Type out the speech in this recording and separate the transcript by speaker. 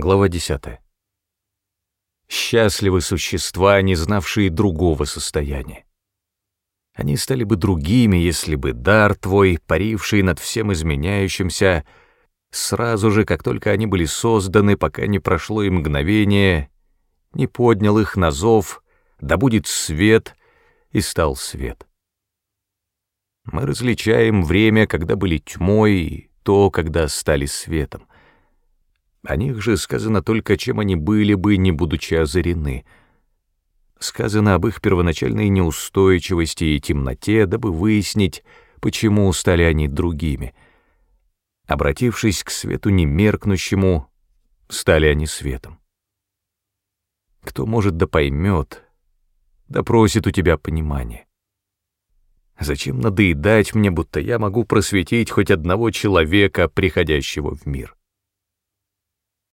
Speaker 1: Глава 10. Счастливы существа, не знавшие другого состояния. Они стали бы другими, если бы дар твой, паривший над всем изменяющимся, сразу же, как только они были созданы, пока не прошло и мгновение, не поднял их на зов, да будет свет, и стал свет. Мы различаем время, когда были тьмой, и то, когда стали светом. О них же сказано только, чем они были бы, не будучи озарены. Сказано об их первоначальной неустойчивости и темноте, дабы выяснить, почему стали они другими. Обратившись к свету немеркнущему, стали они светом. Кто может да поймет, да просит у тебя понимания. Зачем надоедать мне, будто я могу просветить хоть одного человека, приходящего в мир?